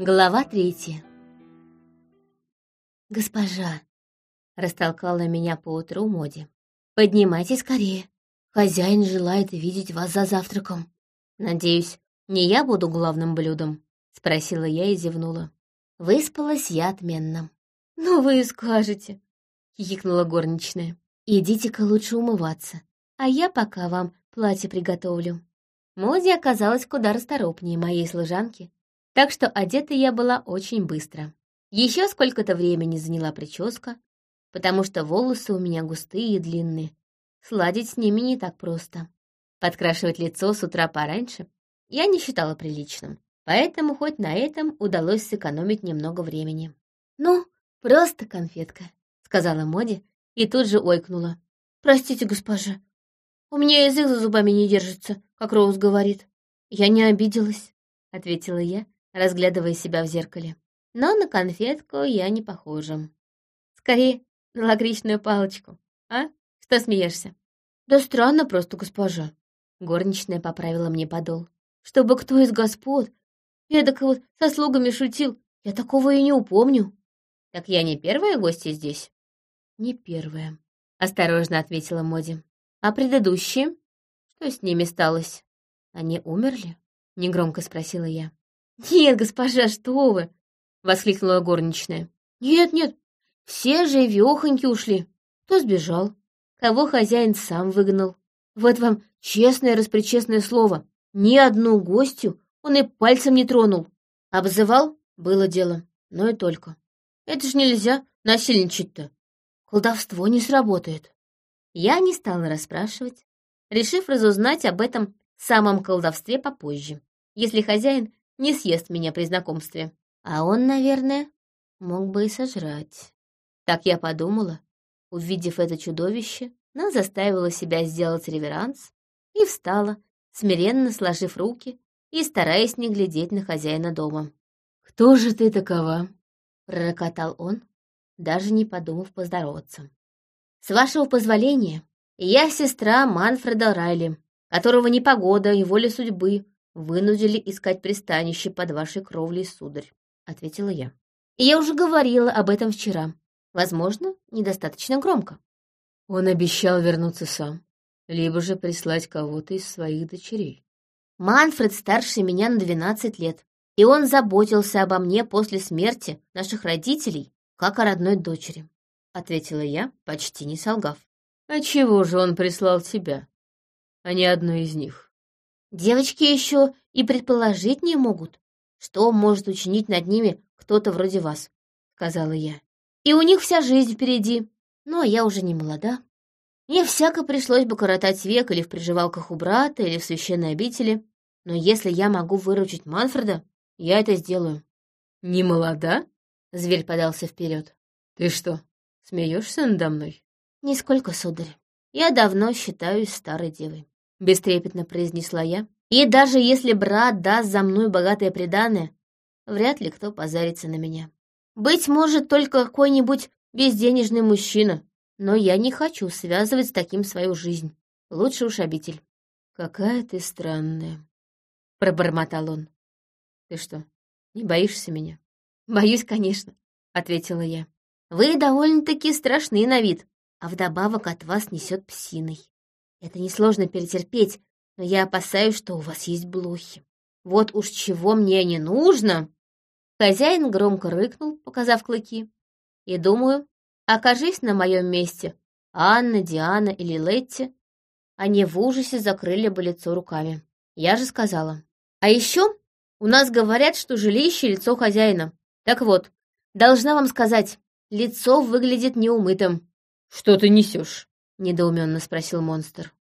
Глава третья. «Госпожа!» — растолкала меня поутру Моди. «Поднимайтесь скорее. Хозяин желает видеть вас за завтраком». «Надеюсь, не я буду главным блюдом?» — спросила я и зевнула. Выспалась я отменно. «Ну вы и скажете!» — хихикнула горничная. «Идите-ка лучше умываться, а я пока вам платье приготовлю». Моди оказалась куда расторопнее моей служанки, так что одета я была очень быстро. Еще сколько-то времени заняла прическа, потому что волосы у меня густые и длинные. Сладить с ними не так просто. Подкрашивать лицо с утра пораньше я не считала приличным, поэтому хоть на этом удалось сэкономить немного времени. «Ну, просто конфетка», — сказала Моди и тут же ойкнула. «Простите, госпожа, у меня язык за зубами не держится, как Роуз говорит». «Я не обиделась», — ответила я, разглядывая себя в зеркале. Но на конфетку я не похожа. Скорее, на лакричную палочку. А? Что смеешься? Да странно просто, госпожа. Горничная поправила мне подол. Чтобы кто из господ эдак вот со слугами шутил, я такого и не упомню. Так я не первая гостья здесь? Не первая, осторожно ответила Моди. А предыдущие? Что с ними сталось? Они умерли? Негромко спросила я. «Нет, госпожа, что вы!» — воскликнула горничная. «Нет, нет, все живехоньки ушли. Кто сбежал? Кого хозяин сам выгнал? Вот вам честное распричестное слово. Ни одну гостью он и пальцем не тронул. Обзывал — было дело, но и только. Это ж нельзя насильничать-то. Колдовство не сработает». Я не стала расспрашивать, решив разузнать об этом самом колдовстве попозже, если хозяин не съест меня при знакомстве. А он, наверное, мог бы и сожрать. Так я подумала, увидев это чудовище, но заставила себя сделать реверанс и встала, смиренно сложив руки и стараясь не глядеть на хозяина дома. «Кто же ты такова?» — пророкотал он, даже не подумав поздороваться. «С вашего позволения, я сестра Манфреда Райли, которого непогода и воля судьбы вынудили искать пристанище под вашей кровлей, сударь», — ответила я. «И я уже говорила об этом вчера. Возможно, недостаточно громко». Он обещал вернуться сам, либо же прислать кого-то из своих дочерей. Манфред старше меня на двенадцать лет, и он заботился обо мне после смерти наших родителей, как о родной дочери», — ответила я, почти не солгав. «А чего же он прислал тебя, а не одну из них?» Девочки еще и предположить не могут, что может учинить над ними кто-то вроде вас, — сказала я. И у них вся жизнь впереди. Ну, а я уже не молода. Мне всяко пришлось бы коротать век или в приживалках у брата, или в священной обители. Но если я могу выручить Манфреда, я это сделаю. «Не молода?» — зверь подался вперед. «Ты что, смеешься надо мной?» «Нисколько, сударь. Я давно считаюсь старой девой. — бестрепетно произнесла я. «И даже если брат даст за мной богатое преданное, вряд ли кто позарится на меня. Быть может, только какой-нибудь безденежный мужчина, но я не хочу связывать с таким свою жизнь. Лучше уж обитель». «Какая ты странная», — пробормотал он. «Ты что, не боишься меня?» «Боюсь, конечно», — ответила я. «Вы довольно-таки страшны на вид, а вдобавок от вас несет псиной. Это несложно перетерпеть, но я опасаюсь, что у вас есть блохи. Вот уж чего мне не нужно!» Хозяин громко рыкнул, показав клыки. И думаю, окажись на моем месте Анна, Диана или Летти, они в ужасе закрыли бы лицо руками. Я же сказала. А еще у нас говорят, что жилище — лицо хозяина. Так вот, должна вам сказать, лицо выглядит неумытым. «Что ты несешь?» — недоуменно спросил монстр.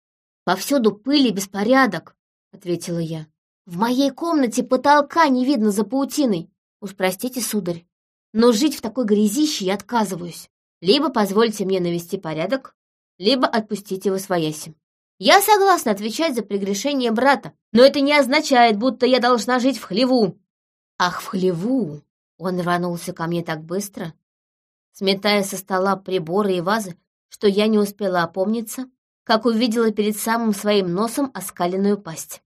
«Повсюду пыль и беспорядок», — ответила я. «В моей комнате потолка не видно за паутиной. Уж простите, сударь, но жить в такой грязище я отказываюсь. Либо позвольте мне навести порядок, либо отпустите его свояси. Я согласна отвечать за прегрешение брата, но это не означает, будто я должна жить в хлеву». «Ах, в хлеву!» Он рванулся ко мне так быстро, сметая со стола приборы и вазы, что я не успела опомниться, как увидела перед самым своим носом оскаленную пасть.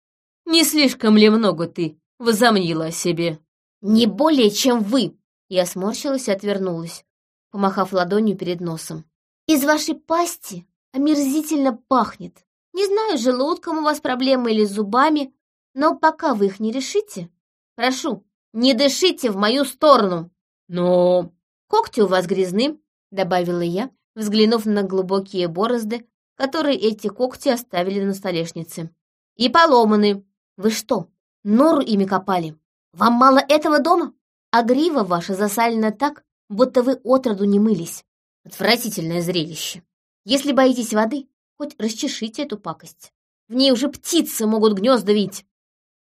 «Не слишком ли много ты возомнила о себе?» «Не более, чем вы!» Я сморщилась и отвернулась, помахав ладонью перед носом. «Из вашей пасти омерзительно пахнет. Не знаю, желудком у вас проблемы или зубами, но пока вы их не решите, прошу, не дышите в мою сторону!» «Но...» «Когти у вас грязны», — добавила я, взглянув на глубокие борозды, которые эти когти оставили на столешнице. «И поломаны. Вы что, нору ими копали? Вам мало этого дома? А грива ваша засалена так, будто вы отроду не мылись. Отвратительное зрелище. Если боитесь воды, хоть расчешите эту пакость. В ней уже птицы могут гнезда вить».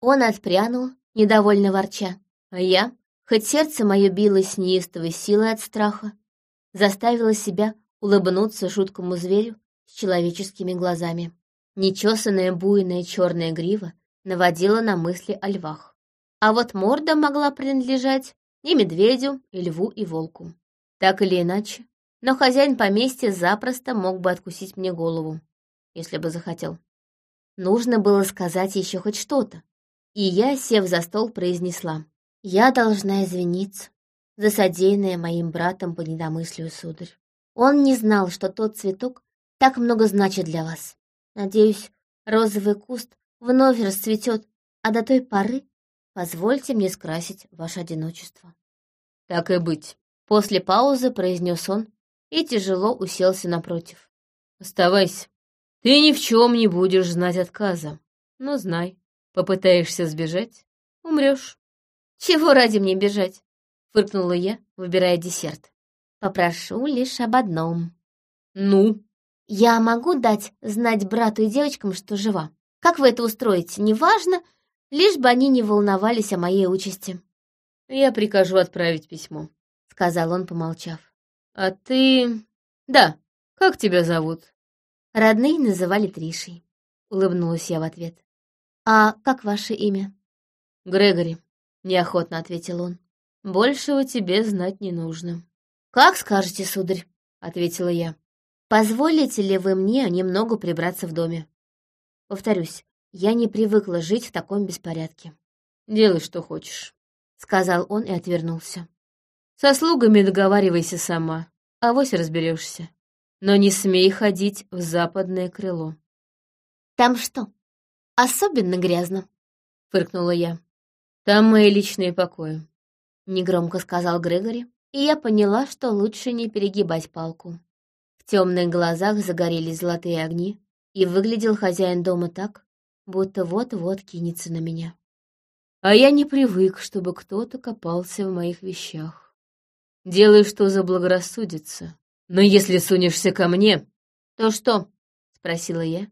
Он отпрянул, недовольно ворча, а я, хоть сердце мое билось неистовой силой от страха, заставила себя улыбнуться жуткому зверю с человеческими глазами. Нечесанная буйная черная грива наводила на мысли о львах. А вот морда могла принадлежать и медведю, и льву, и волку. Так или иначе, но хозяин поместья запросто мог бы откусить мне голову, если бы захотел. Нужно было сказать еще хоть что-то, и я, сев за стол, произнесла. «Я должна извиниться за содеянное моим братом по недомыслию, сударь. Он не знал, что тот цветок так много значит для вас. Надеюсь, розовый куст вновь расцветет, а до той поры позвольте мне скрасить ваше одиночество. Так и быть. После паузы произнес он и тяжело уселся напротив. Оставайся. Ты ни в чем не будешь знать отказа. Но знай, попытаешься сбежать, умрешь. Чего ради мне бежать? Фыркнула я, выбирая десерт. Попрошу лишь об одном. Ну? Я могу дать знать брату и девочкам, что жива. Как вы это устроите, неважно, лишь бы они не волновались о моей участи. Я прикажу отправить письмо, сказал он, помолчав. А ты... Да, как тебя зовут? Родные называли Тришей. Улыбнулась я в ответ. А как ваше имя? Грегори, неохотно ответил он. Большего тебе знать не нужно. «Как скажете, сударь», — ответила я. «Позволите ли вы мне немного прибраться в доме?» Повторюсь, я не привыкла жить в таком беспорядке. «Делай, что хочешь», — сказал он и отвернулся. «Со слугами договаривайся сама, авось разберешься. Но не смей ходить в западное крыло». «Там что, особенно грязно?» — фыркнула я. «Там мои личные покои», — негромко сказал Грегори, и я поняла, что лучше не перегибать палку. В темных глазах загорелись золотые огни, и выглядел хозяин дома так, будто вот-вот кинется на меня. А я не привык, чтобы кто-то копался в моих вещах. Делай, что заблагорассудится. Но если сунешься ко мне... То что? — спросила я,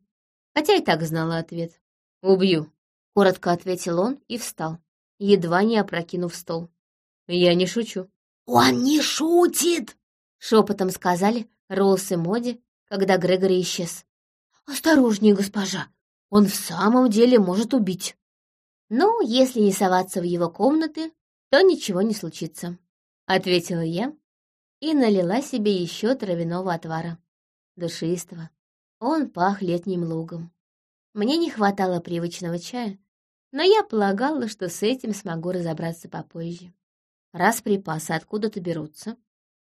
хотя и так знала ответ. «Убью», — коротко ответил он и встал, едва не опрокинув стол. «Я не шучу». «Он не шутит!» — шепотом сказали Роуз и Моди, когда Грегори исчез. «Осторожнее, госпожа, он в самом деле может убить». «Ну, если не соваться в его комнаты, то ничего не случится», — ответила я и налила себе еще травяного отвара. Душистого. Он пах летним лугом. Мне не хватало привычного чая, но я полагала, что с этим смогу разобраться попозже. Раз припасы откуда-то берутся,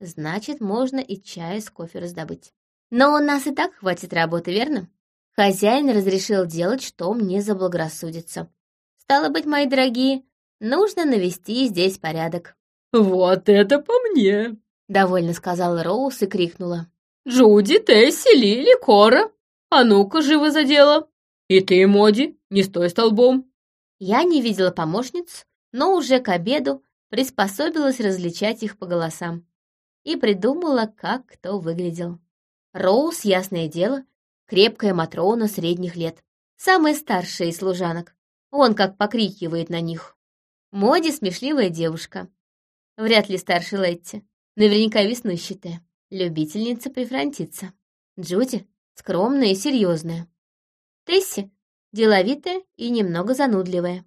значит, можно и чай с кофе раздобыть. Но у нас и так хватит работы, верно? Хозяин разрешил делать, что мне заблагорассудится. Стало быть, мои дорогие, нужно навести здесь порядок. «Вот это по мне!» — довольно сказала Роуз и крикнула. «Джуди, Тесси, Лили, Кора, а ну-ка, живо за дело! И ты, Моди, не стой столбом!» Я не видела помощниц, но уже к обеду приспособилась различать их по голосам и придумала, как кто выглядел. Роуз, ясное дело, крепкая Матрона средних лет, самая старшая из служанок. Он как покрикивает на них. Моди смешливая девушка. Вряд ли старше Летти. Наверняка веснущатая. Любительница прифронтиться. Джуди скромная и серьезная. Тесси деловитая и немного занудливая.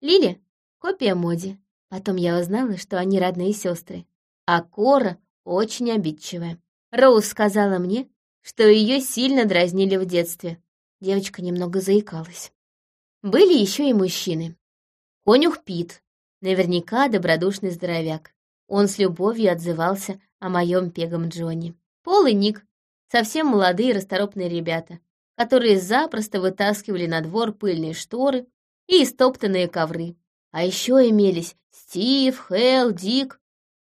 Лили — копия Моди. Потом я узнала, что они родные сестры. А Кора очень обидчивая. Роуз сказала мне, что ее сильно дразнили в детстве. Девочка немного заикалась. Были еще и мужчины. Конюх Пит, Наверняка добродушный здоровяк. Он с любовью отзывался о моем пегом Джонни. Пол и Ник — совсем молодые расторопные ребята, которые запросто вытаскивали на двор пыльные шторы и истоптанные ковры. А еще имелись Стив, Хелл, Дик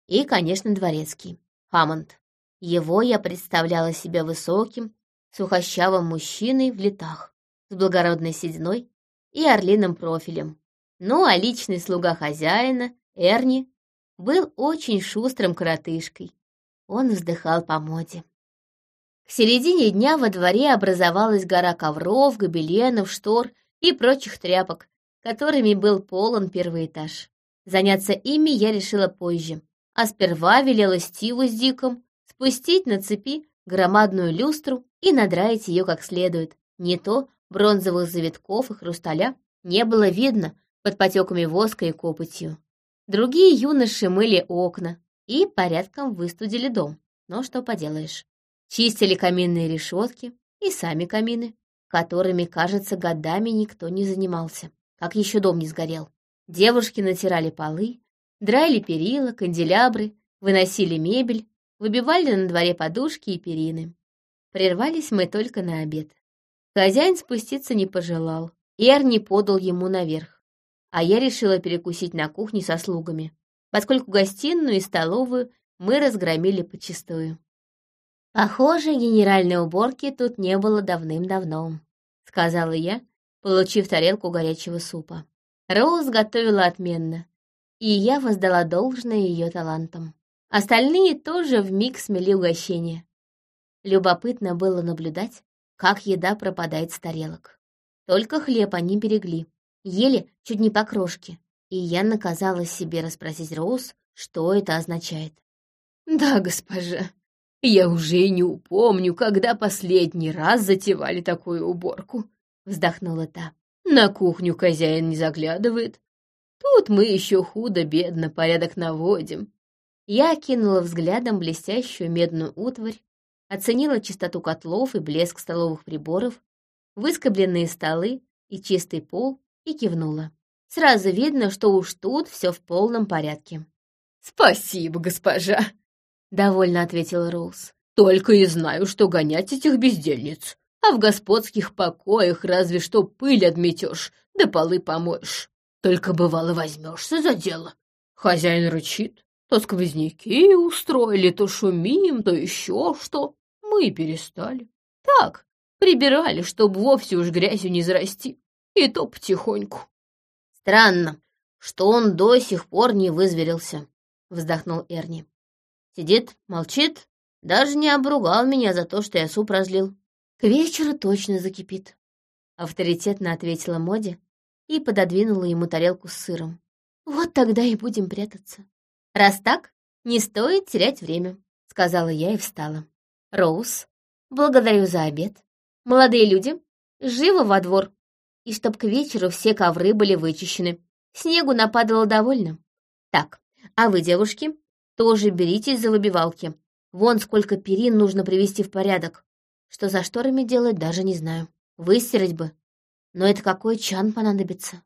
и, конечно, дворецкий, Хаммонд. Его я представляла себе высоким, сухощавым мужчиной в летах, с благородной сединой и орлиным профилем. Ну, а личный слуга хозяина, Эрни, был очень шустрым коротышкой. Он вздыхал по моде. К середине дня во дворе образовалась гора ковров, гобеленов, штор и прочих тряпок, которыми был полон первый этаж. Заняться ими я решила позже, а сперва велела Стиву с Диком спустить на цепи громадную люстру и надраить ее как следует. Не то бронзовых завитков и хрусталя не было видно под потеками воска и копотью. Другие юноши мыли окна и порядком выстудили дом. Но что поделаешь. Чистили каминные решетки и сами камины, которыми, кажется, годами никто не занимался, как еще дом не сгорел. Девушки натирали полы, драили перила, канделябры, выносили мебель, выбивали на дворе подушки и перины. Прервались мы только на обед. Хозяин спуститься не пожелал, Эрни подал ему наверх, а я решила перекусить на кухне со слугами, поскольку гостиную и столовую мы разгромили почистую. «Похоже, генеральной уборки тут не было давным-давно», — сказала я, получив тарелку горячего супа. Роуз готовила отменно, и я воздала должное ее талантам. Остальные тоже вмиг смели угощение. Любопытно было наблюдать, как еда пропадает с тарелок. Только хлеб они берегли, ели чуть не по крошке, и я наказала себе расспросить Роуз, что это означает. «Да, госпожа», я уже и не упомню, когда последний раз затевали такую уборку, вздохнула та. На кухню хозяин не заглядывает. Тут мы еще худо-бедно порядок наводим. Я кинула взглядом блестящую медную утварь, оценила чистоту котлов и блеск столовых приборов, выскобленные столы и чистый пол и кивнула. Сразу видно, что уж тут все в полном порядке. «Спасибо, госпожа!» довольно ответил Роуз. Только и знаю, что гонять этих бездельниц. А в господских покоях разве что пыль отметешь, да полы помоешь. Только бывало возьмешься за дело. Хозяин рычит, то сквозняки устроили, то шумим, то еще что. Мы перестали. Так, прибирали, чтоб вовсе уж грязью не зарасти. И то потихоньку. Странно, что он до сих пор не вызверился, вздохнул Эрни. Сидит, молчит, даже не обругал меня за то, что я суп разлил. К вечеру точно закипит. Авторитетно ответила Моди и пододвинула ему тарелку с сыром. Вот тогда и будем прятаться. Раз так, не стоит терять время, сказала я и встала. Роуз, благодарю за обед. Молодые люди, живо во двор. И чтоб к вечеру все ковры были вычищены. Снегу нападало довольно. Так, а вы, девушки, тоже беритесь за выбивалки. Вон сколько перин нужно привести в порядок. Что за шторами делать, даже не знаю. Выстирать бы. Но это какой чан понадобится?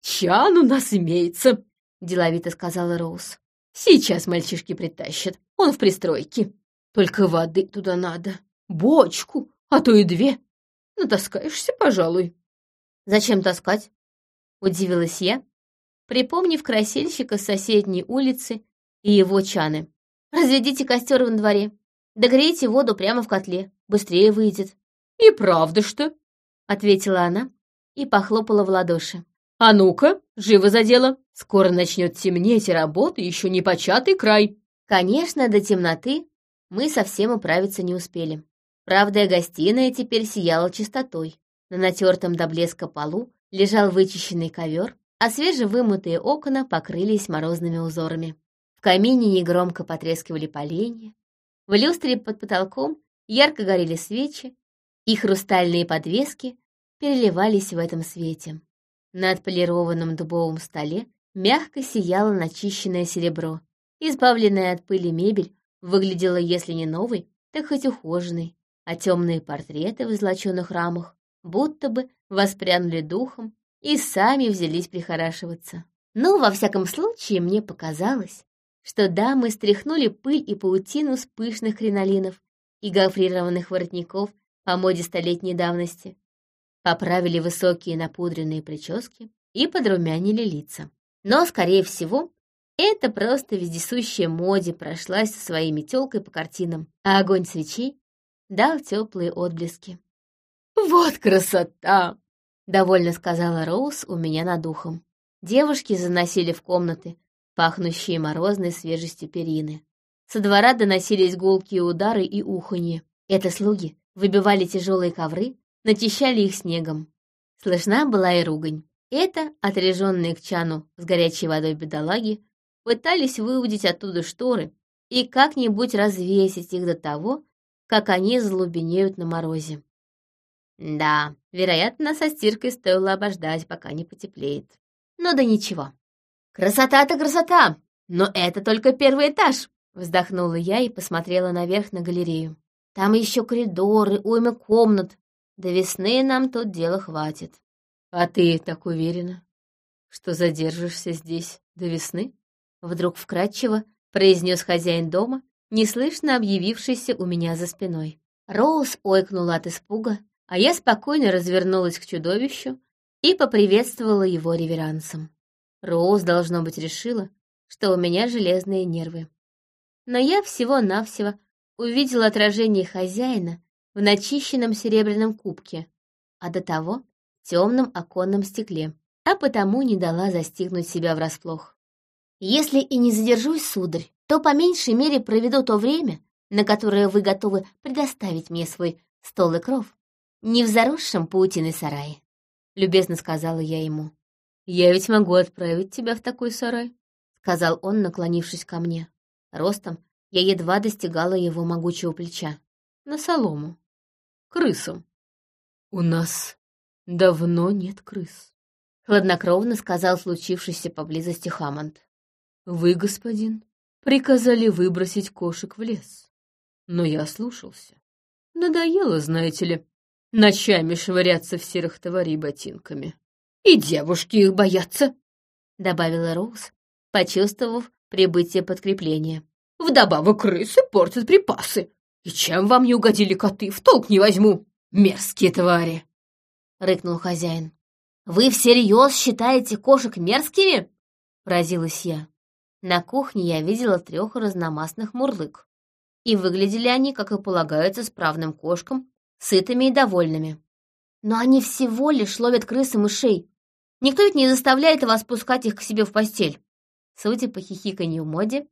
«Чан у нас имеется», — деловито сказала Роуз. «Сейчас мальчишки притащат. Он в пристройке. Только воды туда надо. Бочку, а то и две. Натаскаешься, пожалуй». «Зачем таскать?» — удивилась я, припомнив красильщика с соседней улицы и его чаны. Разведите костер во дворе. Догрейте воду прямо в котле. Быстрее выйдет. «И правда что?» — ответила она и похлопала в ладоши. «А ну-ка, живо за дело. Скоро начнет темнеть, и работа еще не початый край». Конечно, до темноты мы совсем управиться не успели. Правда, гостиная теперь сияла чистотой. На натертом до блеска полу лежал вычищенный ковер, а свежевымытые окна покрылись морозными узорами камине негромко потрескивали поленья, в люстре под потолком ярко горели свечи, и хрустальные подвески переливались в этом свете. На отполированном дубовом столе мягко сияло начищенное серебро. Избавленная от пыли мебель выглядела, если не новой, так хоть ухоженной, а темные портреты в золоченых рамах будто бы воспрянули духом и сами взялись прихорашиваться. Ну, во всяком случае, мне показалось, что дамы стряхнули пыль и паутину с пышных кринолинов и гофрированных воротников по моде столетней давности, поправили высокие напудренные прически и подрумянили лица. Но, скорее всего, это просто вездесущая моде прошлась со своей метелкой по картинам, а огонь свечей дал теплые отблески. «Вот красота!» — довольно сказала Роуз у меня над ухом. Девушки заносили в комнаты, пахнущие морозной свежестью перины. Со двора доносились гулкие удары и уханье. Это слуги выбивали тяжелые ковры, начищали их снегом. Слышна была и ругань. Это, отряженные к чану с горячей водой бедолаги, пытались выудить оттуда шторы и как-нибудь развесить их до того, как они залубенеют на морозе. Да, вероятно, со стиркой стоило обождать, пока не потеплеет. Но да ничего. «Красота-то красота! Но это только первый этаж!» Вздохнула я и посмотрела наверх на галерею. «Там еще коридоры, уйма комнат. До весны нам тут дела хватит». «А ты так уверена, что задержишься здесь до весны?» Вдруг вкратчиво произнес хозяин дома, неслышно объявившийся у меня за спиной. Роуз ойкнула от испуга, а я спокойно развернулась к чудовищу и поприветствовала его реверансом. Роуз, должно быть, решила, что у меня железные нервы. Но я всего-навсего увидела отражение хозяина в начищенном серебряном кубке, а до того — в темном оконном стекле, а потому не дала застигнуть себя врасплох. Если и не задержусь, сударь, то по меньшей мере проведу то время, на которое вы готовы предоставить мне свой стол и кров, не в заросшем паутиной сарае, — любезно сказала я ему. «Я ведь могу отправить тебя в такой сарай», — сказал он, наклонившись ко мне. Ростом я едва достигала его могучего плеча. «На солому. Крысам. У нас давно нет крыс», — хладнокровно сказал случившийся поблизости Хаммонд. Вы, господин, приказали выбросить кошек в лес. Но я слушался. Надоело, знаете ли, ночами швыряться в серых товарей ботинками. И девушки их боятся, — добавила Роуз, почувствовав прибытие подкрепления. Вдобавок крысы портят припасы. И чем вам не угодили коты, в толк не возьму. Мерзкие твари, — рыкнул хозяин. «Вы всерьез считаете кошек мерзкими?» — поразилась я. На кухне я видела трех разномастных мурлык. И выглядели они, как и полагается, справным кошкам, сытыми и довольными. Но они всего лишь ловят крыс и мышей. Никто ведь не заставляет вас пускать их к себе в постель. Судя по хихиканью моде,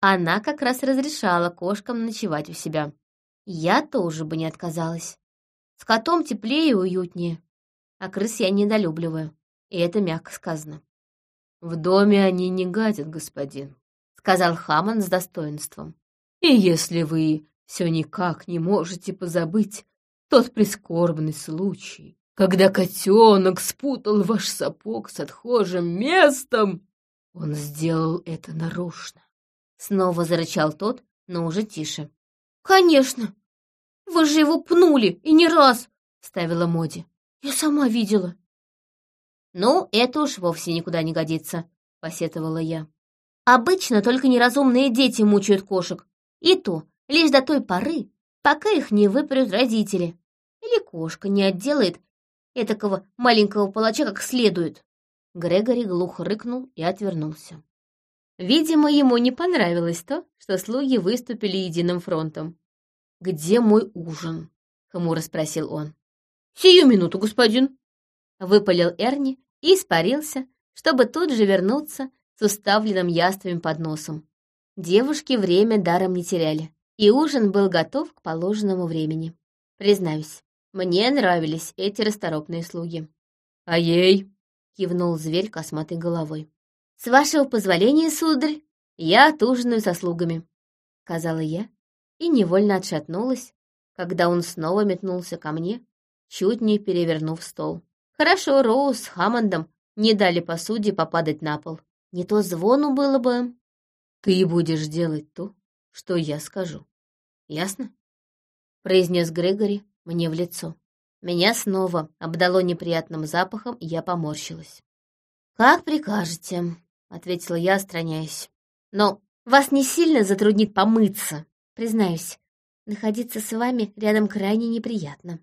она как раз разрешала кошкам ночевать у себя. Я тоже бы не отказалась. С котом теплее и уютнее. А крыс я недолюбливаю, и это мягко сказано. «В доме они не гадят, господин», — сказал Хаман с достоинством. «И если вы все никак не можете позабыть тот прискорбный случай, когда котенок спутал ваш сапог с отхожим местом, он сделал это нарочно». Снова зарычал тот, но уже тише. «Конечно! Вы же его пнули, и не раз!» — ставила Моди. «Я сама видела». «Ну, это уж вовсе никуда не годится», — посетовала я. «Обычно только неразумные дети мучают кошек. И то лишь до той поры, пока их не выпрют родители. Или кошка не отделает этакого маленького палача как следует». Грегори глухо рыкнул и отвернулся. Видимо, ему не понравилось то, что слуги выступили единым фронтом. «Где мой ужин?» — хмуро спросил он. «Сию минуту, господин!» — выпалил Эрни и испарился, чтобы тут же вернуться с уставленным яствами под носом. Девушки время даром не теряли, и ужин был готов к положенному времени. Признаюсь, мне нравились эти расторопные слуги. «А ей?» — кивнул зверь косматой головой. «С вашего позволения, сударь, я отужинаю со слугами», — сказала я и невольно отшатнулась, когда он снова метнулся ко мне, чуть не перевернув стол. Хорошо, Роуз с Хаммондом не дали посуде попадать на пол. Не то звону было бы. Ты будешь делать то, что я скажу. Ясно? Произнес Грегори мне в лицо. Меня снова обдало неприятным запахом, и я поморщилась. «Как прикажете», ответила я, отстраняясь. «Но вас не сильно затруднит помыться, признаюсь. Находиться с вами рядом крайне неприятно».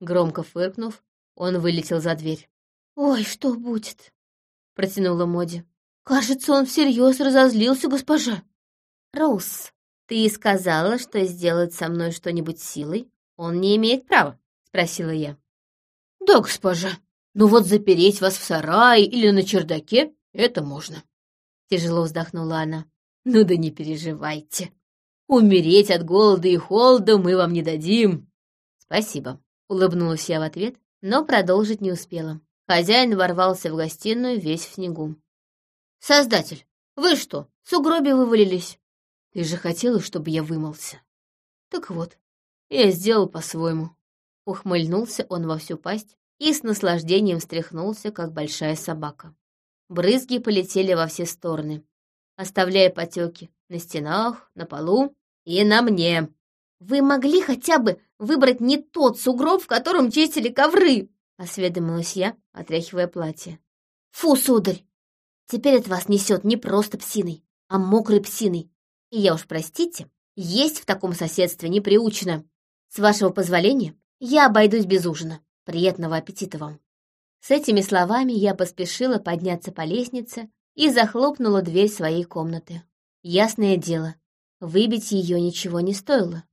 Громко фыркнув, он вылетел за дверь. «Ой, что будет?» — протянула Моди. «Кажется, он всерьез разозлился, госпожа». «Роуз, ты сказала, что сделать со мной что-нибудь силой он не имеет права?» — спросила я. «Да, госпожа, ну вот запереть вас в сарае или на чердаке — это можно». Тяжело вздохнула она. «Ну да не переживайте. Умереть от голода и холода мы вам не дадим». «Спасибо», — улыбнулась я в ответ, но продолжить не успела. Хозяин ворвался в гостиную весь в снегу. «Создатель, вы что, с угроби вывалились?» «Ты же хотела, чтобы я вымылся». «Так вот, я сделал по-своему». Ухмыльнулся он во всю пасть и с наслаждением встряхнулся, как большая собака. Брызги полетели во все стороны, оставляя потеки на стенах, на полу и на мне. «Вы могли хотя бы выбрать не тот сугроб, в котором чистили ковры?» — осведомилась я, отряхивая платье. «Фу, сударь! Теперь от вас несет не просто псиной, а мокрой псиной. И я уж, простите, есть в таком соседстве не приучено. С вашего позволения, я обойдусь без ужина. Приятного аппетита вам!» С этими словами я поспешила подняться по лестнице и захлопнула дверь своей комнаты. Ясное дело, выбить ее ничего не стоило.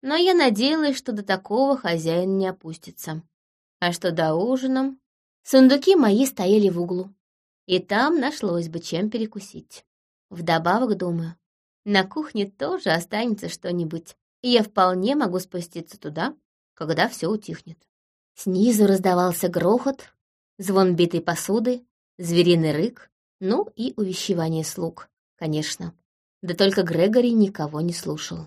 Но я надеялась, что до такого хозяин не опустится. А что до ужина? Сундуки мои стояли в углу, и там нашлось бы чем перекусить. Вдобавок, думаю, на кухне тоже останется что-нибудь, и я вполне могу спуститься туда, когда все утихнет. Снизу раздавался грохот, звон битой посуды, звериный рык, ну и увещевание слуг, конечно. Да только Грегори никого не слушал.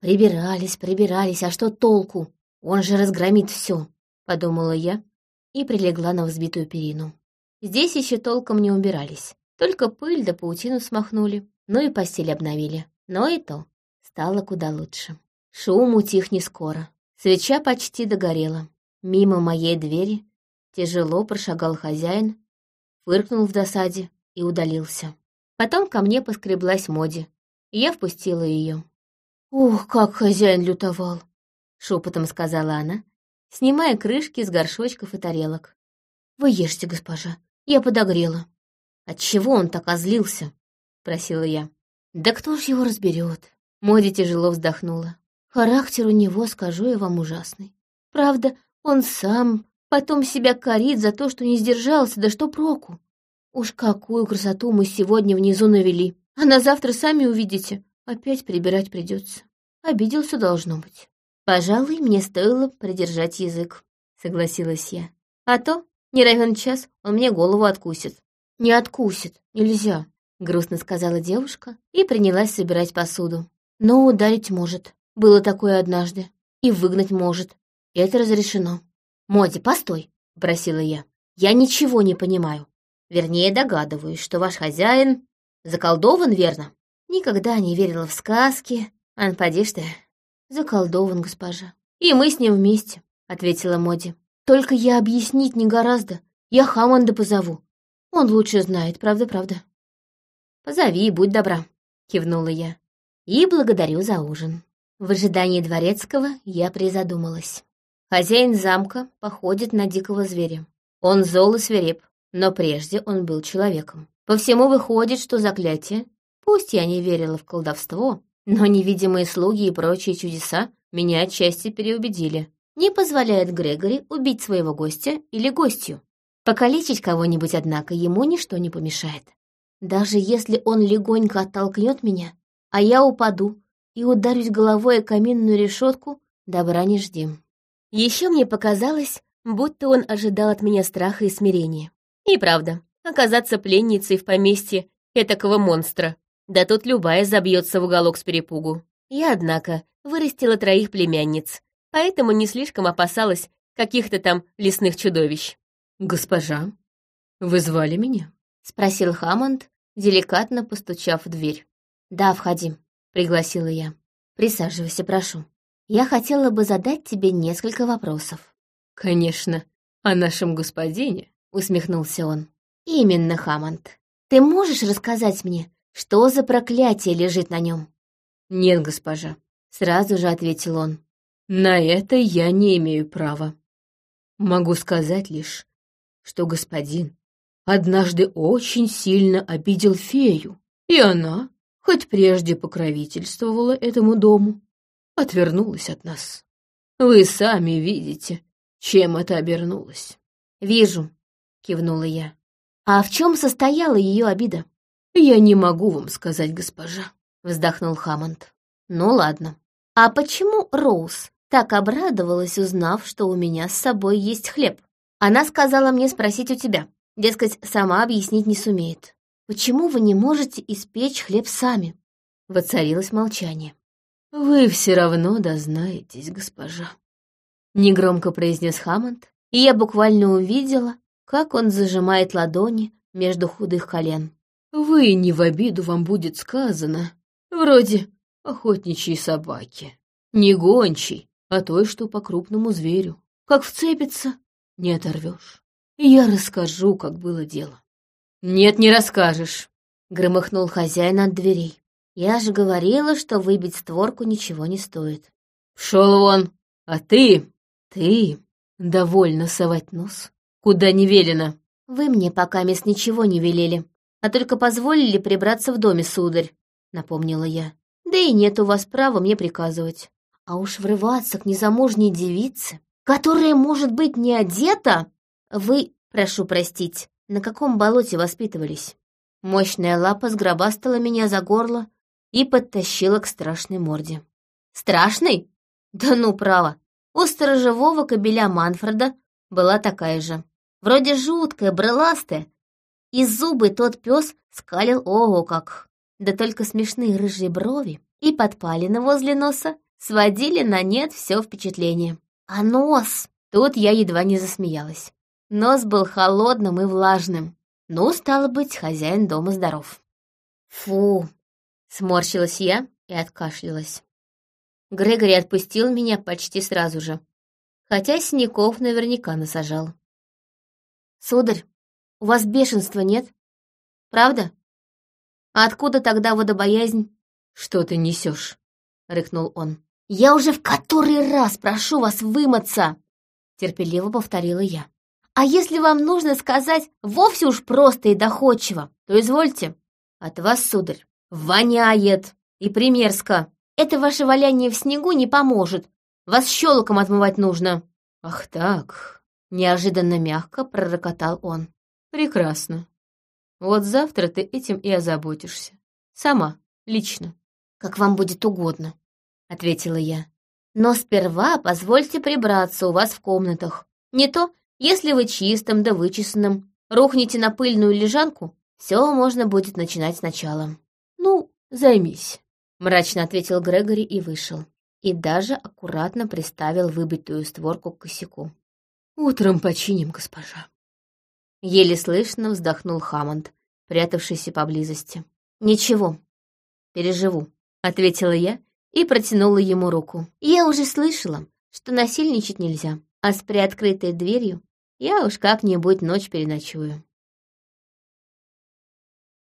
«Прибирались, прибирались, а что толку? Он же разгромит все», — подумала я и прилегла на взбитую перину. Здесь еще толком не убирались, только пыль да паутину смахнули, ну и постель обновили. Но и то стало куда лучше. Шум утих не скоро. Свеча почти догорела. Мимо моей двери тяжело прошагал хозяин, фыркнул в досаде и удалился. Потом ко мне поскреблась Моди, и я впустила ее. «Ух, как хозяин лютовал!» — шепотом сказала она, снимая крышки с горшочков и тарелок. «Вы ешьте, госпожа, я подогрела». «Отчего он так озлился?» — просила я. «Да кто ж его разберет?» Моди тяжело вздохнула. Характер у него, скажу я вам, ужасный. Правда, он сам потом себя корит за то, что не сдержался, да что проку. Уж какую красоту мы сегодня внизу навели. А на завтра сами увидите. Опять прибирать придется. Обиделся должно быть. Пожалуй, мне стоило придержать язык, согласилась я. А то, не равен час, он мне голову откусит. Не откусит, нельзя, грустно сказала девушка и принялась собирать посуду. Но ударить может. Было такое однажды. И выгнать может. Это разрешено. «Моди, постой!» — просила я. «Я ничего не понимаю. Вернее, догадываюсь, что ваш хозяин заколдован, верно? Никогда не верила в сказки. Ан, ты. Заколдован, госпожа. И мы с ним вместе», — ответила Моди. «Только я объяснить не гораздо. Я Хаммонда позову. Он лучше знает, правда-правда». «Позови, будь добра», — кивнула я. «И благодарю за ужин». В ожидании дворецкого я призадумалась. Хозяин замка походит на дикого зверя. Он зол и свиреп, но прежде он был человеком. По всему выходит, что заклятие, пусть я не верила в колдовство, но невидимые слуги и прочие чудеса меня отчасти переубедили. Не позволяет Грегори убить своего гостя или гостью. Покалечить кого-нибудь, однако, ему ничто не помешает. Даже если он легонько оттолкнет меня, а я упаду, и ударюсь головой о каминную решетку, добра не ждем. Еще мне показалось, будто он ожидал от меня страха и смирения. И правда, оказаться пленницей в поместье этакого монстра. Да тут любая забьется в уголок с перепугу. Я, однако, вырастила троих племянниц, поэтому не слишком опасалась каких-то там лесных чудовищ. «Госпожа, вы звали меня?» — спросил Хаммонд, деликатно постучав в дверь. «Да, входи», — пригласила я. «Присаживайся, прошу. Я хотела бы задать тебе несколько вопросов». «Конечно, о нашем господине», — усмехнулся он. «Именно, Хаммонд. Ты можешь рассказать мне, что за проклятие лежит на нем? Нет, госпожа, сразу же ответил он. На это я не имею права. Могу сказать лишь, что господин однажды очень сильно обидел фею, и она, хоть прежде покровительствовала этому дому, отвернулась от нас. Вы сами видите, чем это обернулось. «Вижу», — кивнула я. «А в чем состояла ее обида?» «Я не могу вам сказать, госпожа», — вздохнул Хаммонд. «Ну ладно. А почему Роуз так обрадовалась, узнав, что у меня с собой есть хлеб? Она сказала мне спросить у тебя. Дескать, сама объяснить не сумеет. Почему вы не можете испечь хлеб сами?» Воцарилось молчание. «Вы все равно дознаетесь, госпожа», — негромко произнес Хаммонд, и я буквально увидела, как он зажимает ладони между худых колен. «Вы не в обиду вам будет сказано, вроде охотничьей собаки, не гончей, а той, что по крупному зверю. Как вцепится, не оторвешь. Я расскажу, как было дело». «Нет, не расскажешь», — громыхнул хозяин от дверей. Я же говорила, что выбить створку ничего не стоит. Пшел вон, а ты, ты, довольно совать нос, куда не велено. Вы мне пока мест ничего не велели, а только позволили прибраться в доме, сударь, напомнила я. Да и нет у вас права мне приказывать. А уж врываться к незамужней девице, которая, может быть, не одета, вы, прошу простить, на каком болоте воспитывались? Мощная лапа сгробастала меня за горло и подтащила к страшной морде. «Страшный? Да ну, право. У сторожевого кобеля Манфреда была такая же. Вроде жуткая, брыластая. И зубы тот пес скалил ого как. Да только смешные рыжие брови и подпалины возле носа сводили на нет все впечатление. А нос? Тут я едва не засмеялась. Нос был холодным и влажным. Ну, стало быть, хозяин дома здоров. Фу, Сморщилась я и откашлялась. Грегори отпустил меня почти сразу же, хотя синяков наверняка насажал. «Сударь, у вас бешенства нет? Правда? А откуда тогда водобоязнь?» «Что ты несешь?» — рыкнул он. «Я уже в который раз прошу вас вымыться!» — терпеливо повторила я. «А если вам нужно сказать вовсе уж просто и доходчиво, то извольте. От вас, сударь, «Воняет! И примерзко! Это ваше валяние в снегу не поможет. Вас щелоком отмывать нужно!» «Ах так!» — неожиданно мягко пророкотал он. «Прекрасно. Вот завтра ты этим и озаботишься. Сама, лично». «Как вам будет угодно», — ответила я. «Но сперва позвольте прибраться у вас в комнатах. Не то, если вы чистым да вычесанным рухнете на пыльную лежанку, все можно будет начинать сначала». «Ну, займись», — мрачно ответил Грегори и вышел. И даже аккуратно приставил выбитую створку к косяку. «Утром починим, госпожа». Еле слышно вздохнул Хаммонд, прятавшийся поблизости. «Ничего, переживу», — ответила я и протянула ему руку. Я уже слышала, что насильничать нельзя, а с приоткрытой дверью я уж как-нибудь ночь переночую.